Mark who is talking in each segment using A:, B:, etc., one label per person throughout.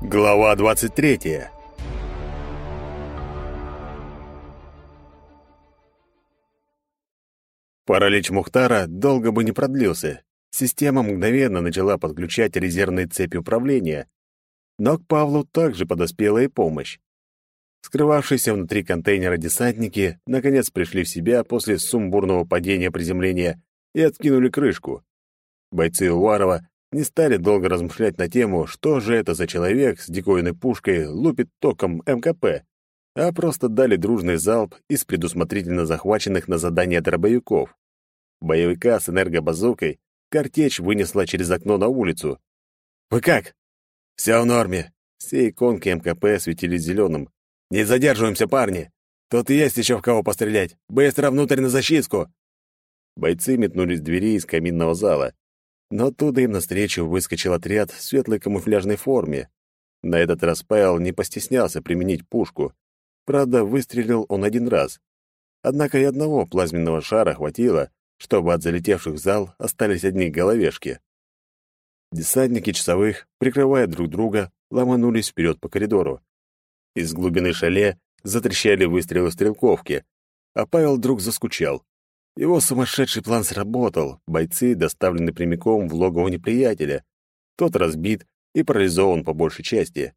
A: Глава 23. Паралич Мухтара долго бы не продлился. Система мгновенно начала подключать резервные цепи управления. Но к Павлу также подоспела и помощь. Скрывавшиеся внутри контейнера десантники наконец пришли в себя после сумбурного падения приземления и откинули крышку. Бойцы Уварова не стали долго размышлять на тему, что же это за человек с диковинной пушкой лупит током МКП, а просто дали дружный залп из предусмотрительно захваченных на задание дробовиков. Боевика с энергобазукой картечь вынесла через окно на улицу. «Вы как?» «Все в норме». Все иконки МКП светились зеленым. «Не задерживаемся, парни! Тут есть еще в кого пострелять! Быстро внутрь на защитку!» Бойцы метнулись к двери из каминного зала. Но оттуда им навстречу выскочил отряд в светлой камуфляжной форме. На этот раз Павел не постеснялся применить пушку. Правда, выстрелил он один раз. Однако и одного плазменного шара хватило, чтобы от залетевших в зал остались одни головешки. Десантники часовых, прикрывая друг друга, ломанулись вперед по коридору. Из глубины шале затрещали выстрелы стрелковки, а Павел вдруг заскучал. Его сумасшедший план сработал, бойцы доставлены прямиком в логово неприятеля. Тот разбит и парализован по большей части.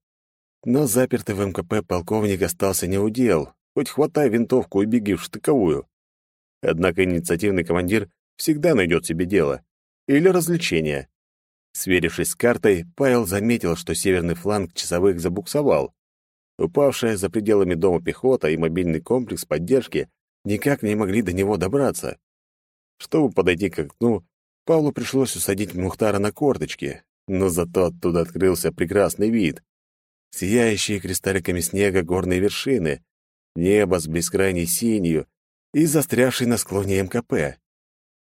A: Но запертый в МКП полковник остался неудел, хоть хватай винтовку и беги в штыковую. Однако инициативный командир всегда найдет себе дело. Или развлечение. Сверившись с картой, Павел заметил, что северный фланг часовых забуксовал. Упавшая за пределами дома пехота и мобильный комплекс поддержки никак не могли до него добраться. Чтобы подойти к окну, Павлу пришлось усадить Мухтара на корточки, но зато оттуда открылся прекрасный вид. Сияющие кристалликами снега горные вершины, небо с бескрайней синью и застрявший на склоне МКП.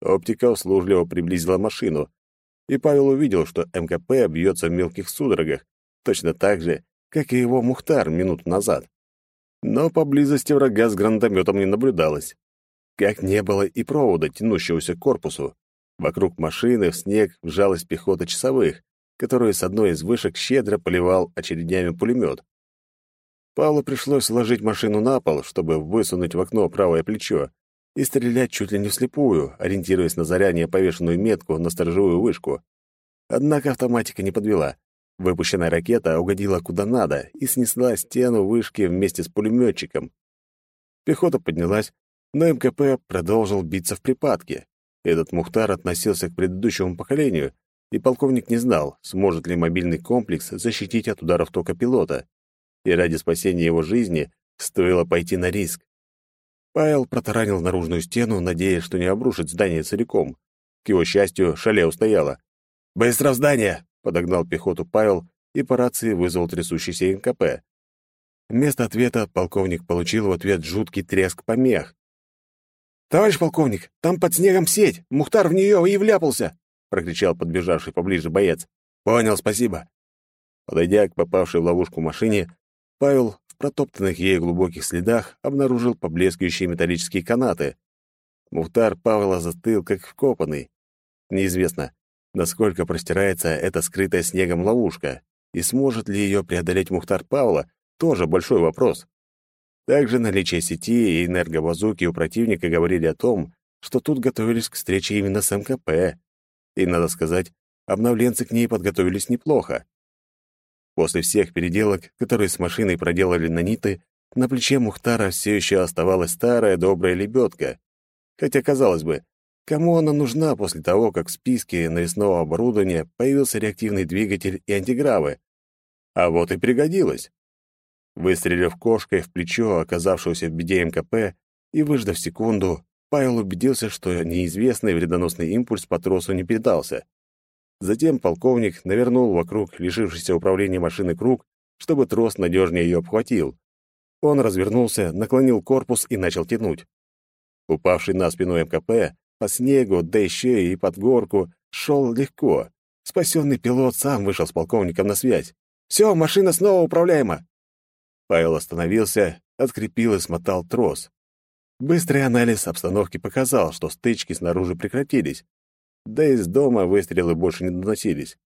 A: Оптика услужливо приблизила машину, и Павел увидел, что МКП бьется в мелких судорогах, точно так же, как и его Мухтар минут назад но поблизости врага с гранатометом не наблюдалось. Как не было и провода, тянущегося к корпусу. Вокруг машины в снег вжалась пехота часовых, которую с одной из вышек щедро поливал очередями пулемет. Павлу пришлось сложить машину на пол, чтобы высунуть в окно правое плечо и стрелять чуть ли не вслепую, ориентируясь на заранее повешенную метку на сторожевую вышку. Однако автоматика не подвела. Выпущенная ракета угодила куда надо и снесла стену вышки вместе с пулеметчиком. Пехота поднялась, но МКП продолжил биться в припадке. Этот Мухтар относился к предыдущему поколению, и полковник не знал, сможет ли мобильный комплекс защитить от ударов тока пилота. И ради спасения его жизни стоило пойти на риск. Павел протаранил наружную стену, надеясь, что не обрушит здание целиком. К его счастью, шале устояла. «Быстро в здание!» Подогнал пехоту Павел и по рации вызвал трясущийся НКП. Вместо ответа полковник получил в ответ жуткий треск помех. «Товарищ полковник, там под снегом сеть! Мухтар в нее и вляпался!» — прокричал подбежавший поближе боец. «Понял, спасибо». Подойдя к попавшей в ловушку машине, Павел в протоптанных ей глубоких следах обнаружил поблескивающие металлические канаты. Мухтар Павла застыл, как вкопанный. Неизвестно, насколько простирается эта скрытая снегом ловушка, и сможет ли ее преодолеть Мухтар Павла, тоже большой вопрос. Также наличие сети и энергобазуки у противника говорили о том, что тут готовились к встрече именно с МКП. И, надо сказать, обновленцы к ней подготовились неплохо. После всех переделок, которые с машиной проделали наниты, на плече Мухтара все еще оставалась старая добрая лебедка. Хотя, казалось бы, Кому она нужна после того, как в списке навесного оборудования появился реактивный двигатель и антигравы? А вот и пригодилась. Выстрелив кошкой в плечо оказавшегося в беде МКП и выждав секунду, Павел убедился, что неизвестный вредоносный импульс по тросу не передался. Затем полковник навернул вокруг лишившейся управления машины круг, чтобы трос надежнее ее обхватил. Он развернулся, наклонил корпус и начал тянуть. Упавший на спину МКП по снегу, да еще и под горку, шел легко. Спасенный пилот сам вышел с полковником на связь. «Все, машина снова управляема!» Павел остановился, открепил и смотал трос. Быстрый анализ обстановки показал, что стычки снаружи прекратились, да из дома выстрелы больше не доносились.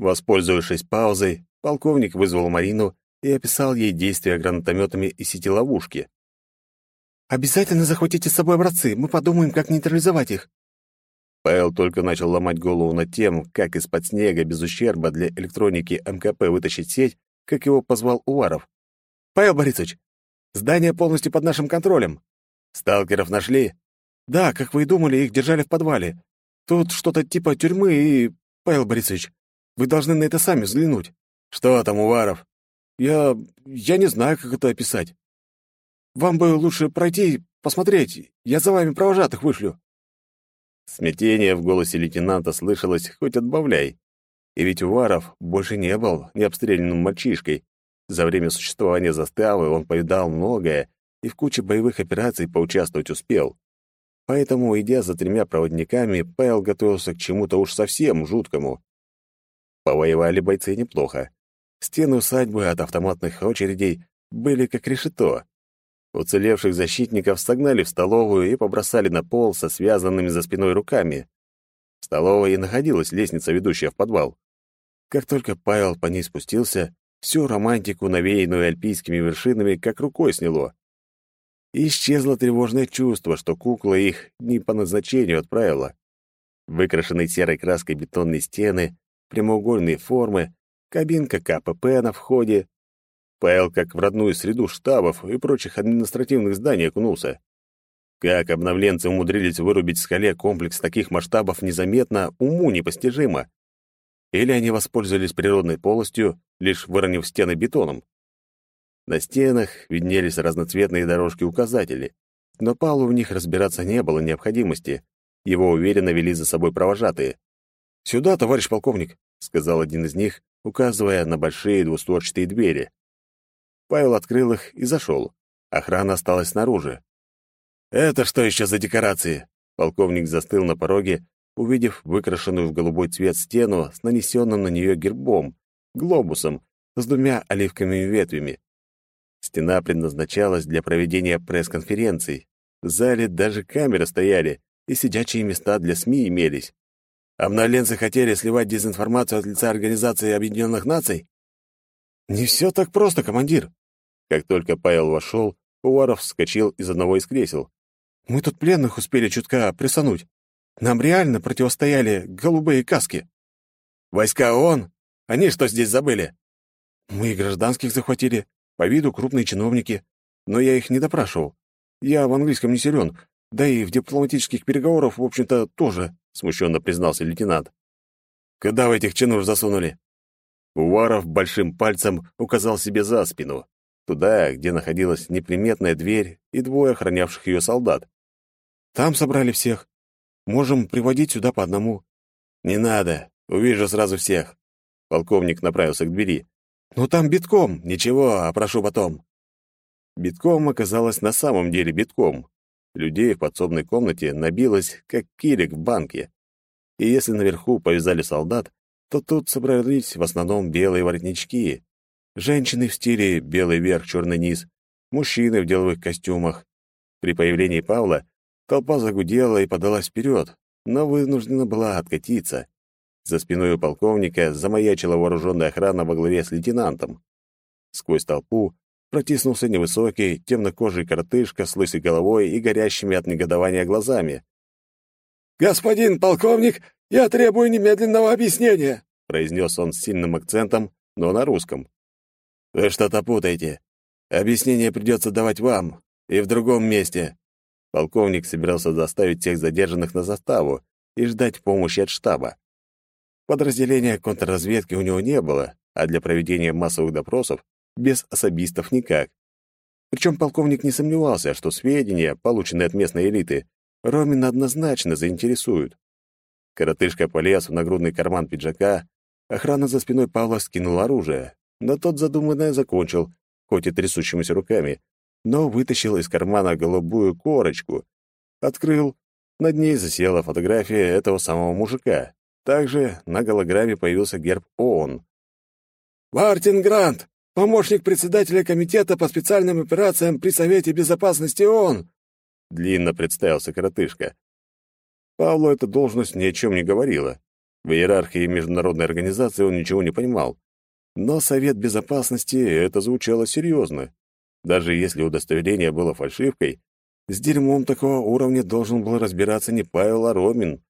A: Воспользовавшись паузой, полковник вызвал Марину и описал ей действия гранатометами и сети ловушки.
B: «Обязательно захватите с собой образцы, мы подумаем, как нейтрализовать их».
A: Павел только начал ломать голову над тем, как из-под снега без ущерба для электроники МКП вытащить сеть, как его позвал Уваров. «Павел Борисович, здание полностью под нашим контролем. Сталкеров нашли?» «Да, как вы и думали, их держали в подвале. Тут что-то типа тюрьмы и... Павел Борисович, вы должны на это сами взглянуть». «Что там, Уваров?» «Я... я не знаю, как это описать. Вам бы лучше пройти, посмотреть. Я за вами провожатых вышлю». Смятение в голосе лейтенанта слышалось хоть отбавляй. И ведь Уваров больше не был необстрелянным мальчишкой. За время существования заставы он повидал многое и в куче боевых операций поучаствовать успел. Поэтому, идя за тремя проводниками, Павел готовился к чему-то уж совсем жуткому. Повоевали бойцы неплохо. Стены усадьбы от автоматных очередей были как решето. Уцелевших защитников согнали в столовую и побросали на пол со связанными за спиной руками. В столовой и находилась лестница, ведущая в подвал. Как только Павел по ней спустился, всю романтику, навеянную альпийскими вершинами, как рукой сняло. Исчезло тревожное чувство, что кукла их не по назначению отправила. Выкрашенные серой краской бетонные стены, прямоугольные формы, кабинка КПП на входе. Павел как в родную среду штабов и прочих административных зданий окунулся. Как обновленцы умудрились вырубить в скале комплекс таких масштабов незаметно, уму непостижимо. Или они воспользовались природной полостью, лишь выровняв стены бетоном. На стенах виднелись разноцветные дорожки-указатели, но Павлу в них разбираться не было необходимости. Его уверенно вели за собой провожатые. «Сюда, товарищ полковник», — сказал один из них, указывая на большие двустворчатые двери. Павел открыл их и зашел. Охрана осталась снаружи. «Это что еще за декорации?» Полковник застыл на пороге, увидев выкрашенную в голубой цвет стену с нанесенным на нее гербом, глобусом, с двумя оливковыми ветвями. Стена предназначалась для проведения пресс-конференций. В зале даже камеры стояли, и сидячие места для СМИ имелись. Обновленцы хотели сливать дезинформацию от лица Организации Объединенных Наций? Не все так просто, командир. Как только Павел вошел, Уваров вскочил из одного из кресел. Мы тут пленных успели чутка присануть. Нам реально противостояли голубые каски. Войска ООН? Они что здесь забыли? Мы и гражданских захватили. По виду крупные чиновники. Но я их не допрашивал. Я в английском не силен, да и в дипломатических переговорах, в общем-то, тоже смущенно признался лейтенант. Куда вы этих чинуш засунули? Уваров большим пальцем указал себе за спину, туда, где находилась неприметная дверь и двое охранявших ее солдат. Там собрали всех. Можем приводить сюда по одному. Не надо, увижу сразу всех. Полковник направился к двери. Ну там битком, ничего, опрошу потом. Битком оказалось на самом деле битком. Людей в подсобной комнате набилось, как килик в банке. И если наверху повязали солдат, то тут собрались в основном белые воротнички. Женщины в стиле белый верх, черный низ, мужчины в деловых костюмах. При появлении Павла толпа загудела и подалась вперед, но вынуждена была откатиться. За спиной у полковника замаячила вооруженная охрана во главе с лейтенантом. Сквозь толпу протиснулся невысокий, темнокожий коротышка с лысой головой и горящими от негодования глазами.
C: «Господин полковник, я требую немедленного объяснения!»
A: произнес он с сильным акцентом, но на русском. «Вы что-то путаете. Объяснение придется давать вам, и в другом месте». Полковник собирался доставить всех задержанных на заставу и ждать помощи от штаба. Подразделения контрразведки у него не было, а для проведения массовых допросов без особистов никак. Причем полковник не сомневался, что сведения, полученные от местной элиты, Ромина однозначно заинтересуют. Коротышка полез в нагрудный карман пиджака, охрана за спиной Павла скинула оружие, но тот задуманное закончил, хоть и трясущимися руками, но вытащил из кармана голубую корочку, открыл, над ней засела фотография этого самого мужика. Также на голограмме появился герб ООН.
C: «Мартин Грант, помощник председателя комитета по специальным операциям при Совете Безопасности ООН!»
A: Длинно представился коротышка. Павлу эта должность ни о чем не говорила. В иерархии международной организации он ничего не понимал. Но Совет Безопасности это звучало серьезно. Даже если удостоверение было фальшивкой, с дерьмом такого уровня должен был разбираться не Павел, а Ромин.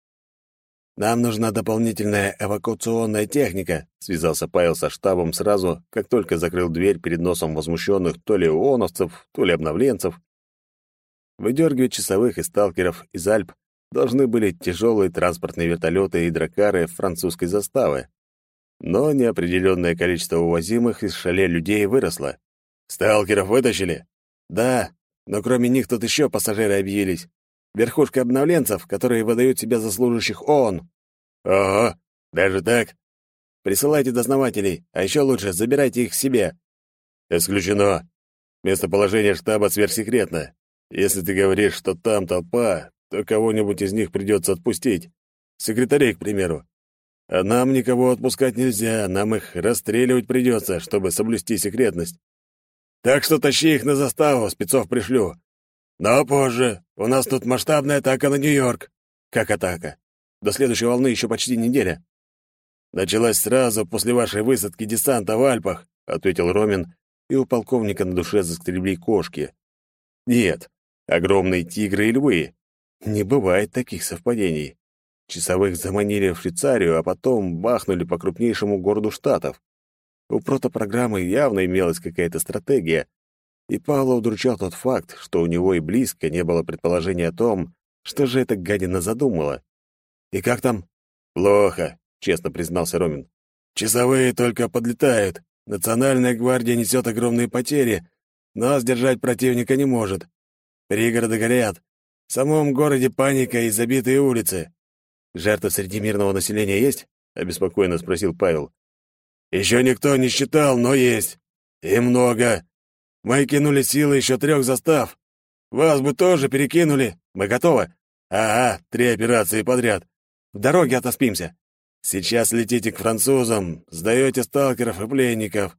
A: «Нам нужна дополнительная эвакуационная техника», — связался Павел со штабом сразу, как только закрыл дверь перед носом возмущенных то ли ООНовцев, то ли обновленцев. Выдергивать часовых и сталкеров из Альп должны были тяжелые транспортные вертолеты и дракары французской заставы. Но неопределенное количество увозимых из шале людей выросло. «Сталкеров вытащили?» «Да, но кроме них тут еще пассажиры объявились верхушка обновленцев, которые выдают себя за служащих ООН. Ого, даже так? Присылайте дознавателей, а еще лучше забирайте их себе. Исключено. Местоположение штаба сверхсекретно. Если ты говоришь, что там толпа, то кого-нибудь из них придется отпустить. Секретарей, к примеру. А нам никого отпускать нельзя, нам их расстреливать придется, чтобы соблюсти секретность. Так что тащи их на заставу, спецов пришлю. Но позже. У нас тут масштабная атака на Нью-Йорк. Как атака? До следующей волны еще почти неделя. Началась сразу после вашей высадки десанта в Альпах, ответил Ромин, и у полковника на душе заскребли кошки. Нет, огромные тигры и львы. Не бывает таких совпадений. Часовых заманили в Швейцарию, а потом бахнули по крупнейшему городу штатов. У протопрограммы явно имелась какая-то стратегия, и Павла удручал тот факт, что у него и близко не было предположения о том, что же эта гадина задумала. «И как там?» «Плохо», — честно признался Ромин. «Часовые только подлетают. Национальная гвардия несет огромные потери, но сдержать противника не может. Пригороды горят. В самом городе паника и забитые улицы. Жертвы среди мирного населения есть?» — обеспокоенно спросил Павел. «Еще никто не считал, но есть. И много. Мы кинули силы еще трех застав. Вас бы тоже перекинули. Мы готовы. Ага, три операции подряд. В дороге отоспимся. Сейчас летите к французам, сдаете сталкеров и пленников.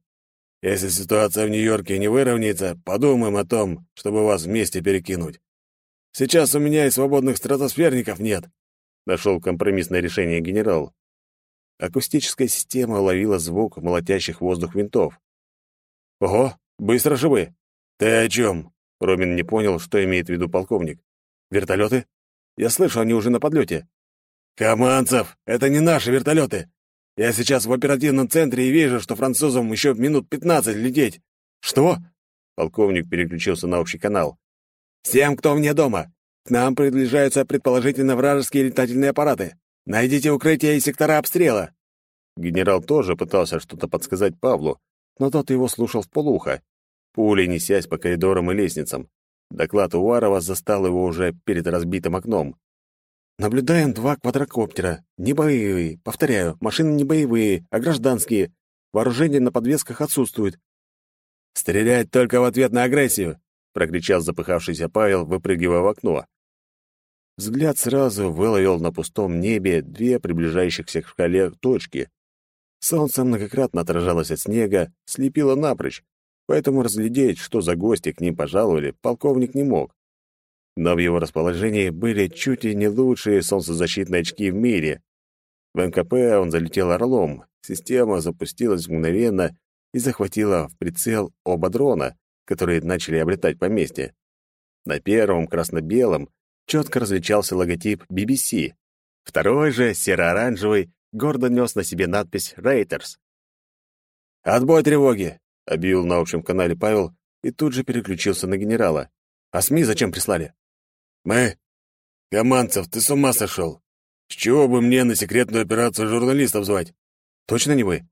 A: Если ситуация в Нью-Йорке не выровняется, подумаем о том, чтобы вас вместе перекинуть. Сейчас у меня и свободных стратосферников нет. Нашел компромиссное решение генерал. Акустическая система уловила звук молотящих воздух винтов. Ого, Быстро же. Ты о чем? Ромин не понял, что имеет в виду полковник. Вертолеты? Я слышу, они уже на подлете. Команцев, это не наши вертолеты. Я сейчас в оперативном центре и вижу, что французам еще минут пятнадцать лететь. Что? Полковник переключился на общий канал. Всем, кто вне дома. К нам приближаются предположительно вражеские летательные аппараты. Найдите укрытие и сектора обстрела. Генерал тоже пытался что-то подсказать Павлу, но тот его слушал в полухо пулей несясь по коридорам и лестницам. Доклад Уварова застал его уже перед разбитым окном. «Наблюдаем два квадрокоптера. Не боевые. Повторяю, машины не боевые, а гражданские. Вооружение на подвесках отсутствует». «Стрелять только в ответ на агрессию!» — прокричал запыхавшийся Павел, выпрыгивая в окно. Взгляд сразу выловил на пустом небе две приближающихся к шкале точки. Солнце многократно отражалось от снега, слепило напрочь, поэтому разглядеть, что за гости к ним пожаловали, полковник не мог. Но в его расположении были чуть ли не лучшие солнцезащитные очки в мире. В МКП он залетел орлом, система запустилась мгновенно и захватила в прицел оба дрона, которые начали обретать поместье. На первом красно-белом четко различался логотип BBC. Второй же, серо-оранжевый, гордо нес на себе надпись «Рейтерс». «Отбой тревоги! объявил на общем канале Павел и тут же переключился на генерала. «А СМИ зачем прислали?» «Мы? Команцев, ты с ума сошел? С чего бы мне на секретную операцию журналистов звать?» «Точно не вы?»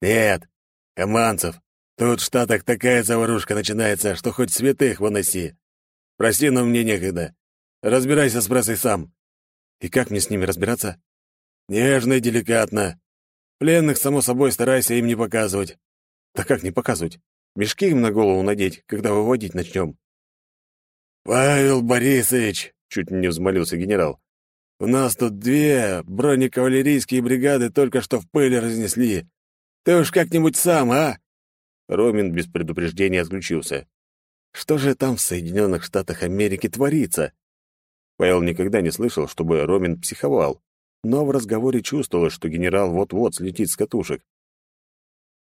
A: «Нет, Команцев, тут в Штатах такая заварушка начинается, что хоть святых выноси. Прости, но мне некогда. Разбирайся с прессой сам». «И как мне с ними разбираться?» «Нежно и деликатно. Пленных, само собой, старайся им не показывать. Да как не показывать? Мешки им на голову надеть, когда выводить начнем. «Павел Борисович!» — чуть не взмолился генерал. «У нас тут две бронекавалерийские бригады только что в пыли разнесли. Ты уж как-нибудь сам, а?» Ромин без предупреждения отключился. Что же там в Соединенных Штатах Америки творится? Павел никогда не слышал, чтобы Ромин психовал, но в разговоре чувствовалось, что генерал вот-вот слетит с катушек.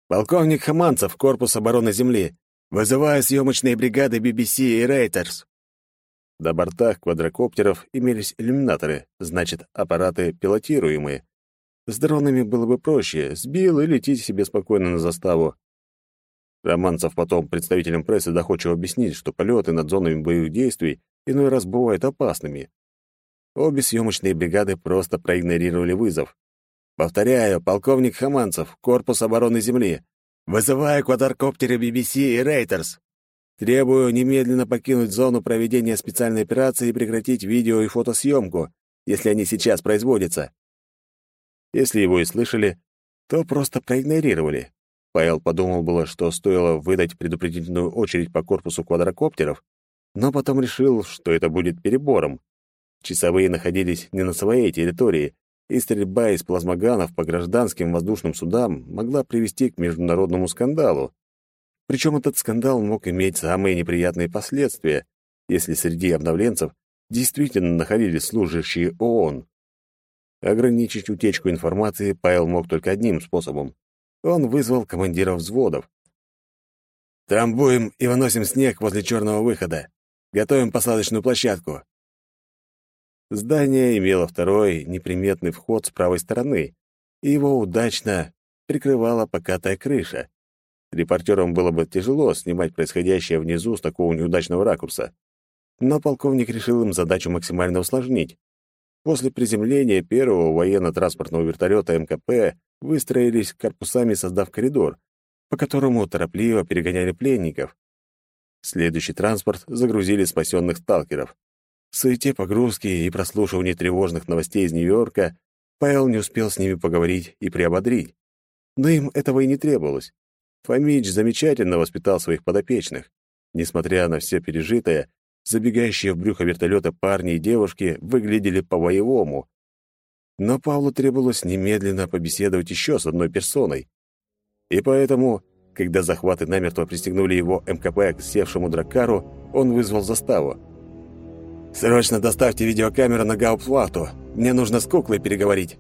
A: «Полковник Хаманцев, корпус обороны Земли. Вызываю съемочные бригады BBC и Рейтерс». На бортах квадрокоптеров имелись иллюминаторы, значит, аппараты пилотируемые. С дронами было бы проще, сбил и лети себе спокойно на заставу. Романцев потом представителям прессы доходчиво объяснит, что полеты над зонами боевых действий иной раз бывают опасными. Обе съемочные бригады просто проигнорировали вызов. Повторяю, полковник Хаманцев, корпус обороны Земли. Вызываю квадрокоптеры BBC и Рейтерс. Требую немедленно покинуть зону проведения специальной операции и прекратить видео и фотосъемку, если они сейчас производятся. Если его и слышали, то просто проигнорировали. Павел подумал было, что стоило выдать предупредительную очередь по корпусу квадрокоптеров, но потом решил, что это будет перебором. Часовые находились не на своей территории, и стрельба из плазмоганов по гражданским воздушным судам могла привести к международному скандалу. Причем этот скандал мог иметь самые неприятные последствия, если среди обновленцев действительно находились служащие ООН. Ограничить утечку информации Павел мог только одним способом он вызвал командиров взводов. «Трамбуем и выносим снег возле черного выхода. Готовим посадочную площадку». Здание имело второй неприметный вход с правой стороны, и его удачно прикрывала покатая крыша. Репортерам было бы тяжело снимать происходящее внизу с такого неудачного ракурса. Но полковник решил им задачу максимально усложнить. После приземления первого военно-транспортного вертолета МКП выстроились корпусами, создав коридор, по которому торопливо перегоняли пленников. Следующий транспорт загрузили спасенных сталкеров. В суете погрузки и прослушивании тревожных новостей из Нью-Йорка Павел не успел с ними поговорить и приободрить. Но им этого и не требовалось. Фомич замечательно воспитал своих подопечных. Несмотря на все пережитое, забегающие в брюхо вертолета парни и девушки выглядели по-боевому, но Павлу требовалось немедленно побеседовать еще с одной персоной. И поэтому, когда захваты намертво пристегнули его МКП к севшему дракару, он вызвал заставу. «Срочно доставьте видеокамеру на гауптвахту. Мне нужно с куклой переговорить».